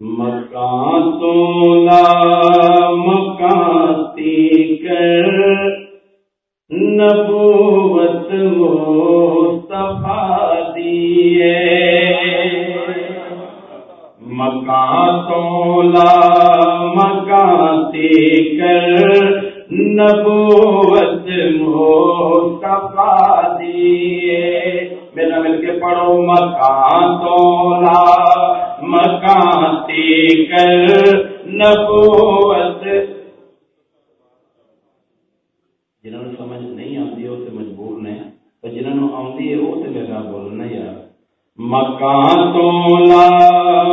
مکان سونا نبوت مصطفیٰ دیے مکان سونا مکاتی کر نبوت مصطفیٰ دیے میرا مل کے پڑھو مکان تولا، مکان تی کر نبوت۔ جنہوں نے سمجھ نہیں آتی وہ مجبور نے اور جنہوں نے آتی ہے، وہ تو میرا بولنا یار۔ مکان تولا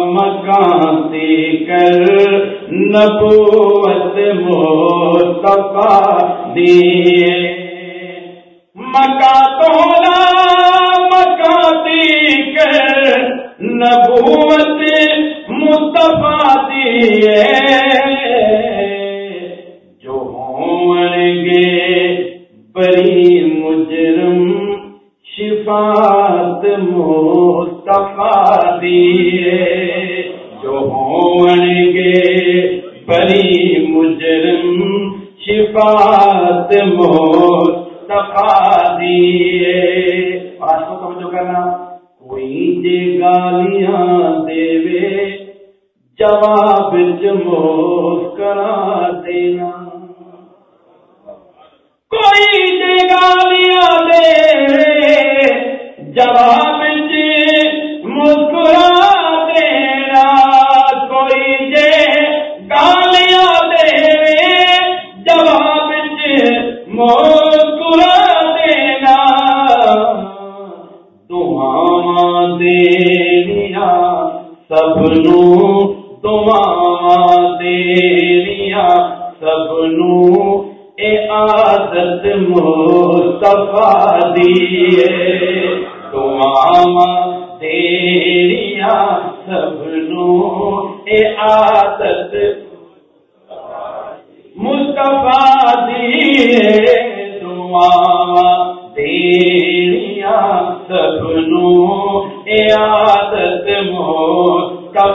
مکان سے کر، نبوت مصطفیٰ دیے مکان تولا مکان سے کر، نبوت مصطفیٰ شفاعت مصطفیٰ دیے۔ جو ہوں گے بری مجرم شفاعت مصطفیٰ دیے۔ آج کو جو کرنا، کوئی جی گالیاں دے جواب چ مسکرا سب نو دعا دے لیا سب نو اے عادت مصطفیٰ دیے دعا دے لیا سب نو اے عادت مصطفیٰ دیے دعا دے لیا سب نو اے عادت موت کا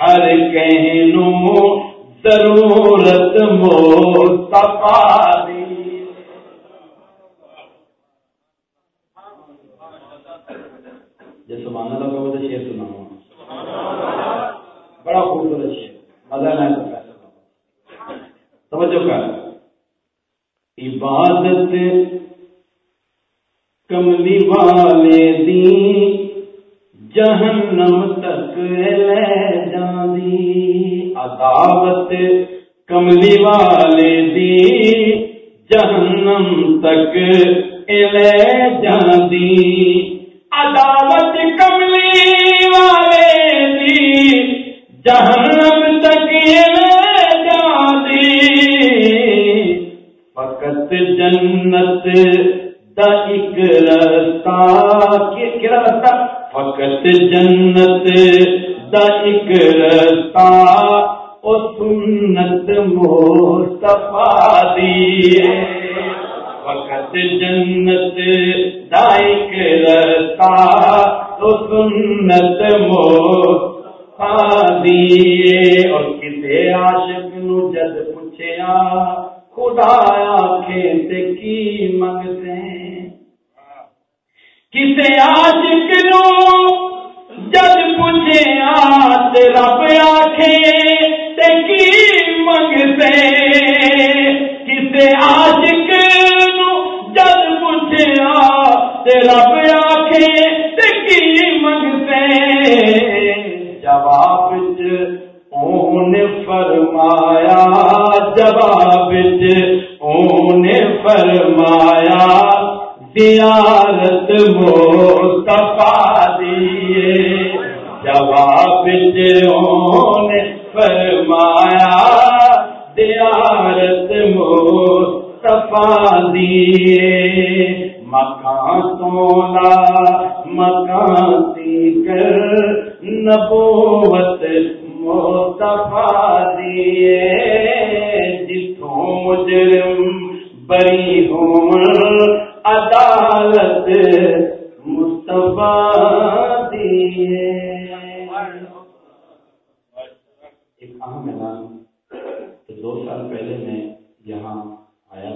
ہر کہنو ضرورت مصطفی یہ سنا بڑا خوبصورت شعر۔ مزہ نہ کرتا۔ کر۔ عبادت کملی والے دین جہنم تک لے جاندی، عداوت کملی والے دی جہنم تک لے جاندی، عداوت کملی والے دی جہنم تک لے جاندی۔ فقط جنت دا ایک رستہ کیا رستہ؟ فقط جنت دا ایک رستہ او سنت مصطفیٰ دی۔ فقط جنت دا ایک رستہ او سنت مصطفیٰ دی۔ اور کسے عاشق نو جد پوچھیا، خدا آکھے تے کی منگتے ہیں؟ کسے عاشق نو رب آخے منگتے کسے آج نو جد پوچھیا تے رب آخے منگتے جواب فرمایا جواب فرمایا فرمایا، زیارت تپا دیے جواب نے فرمایا دیارت مصطفیٰ دیے۔ مکان سونا، مکان سی کر نبوت مصطفیٰ دیے۔ جتوں مجرم بری ہوں، عدالت مصطفیٰ سال پہلے میں یہاں آیا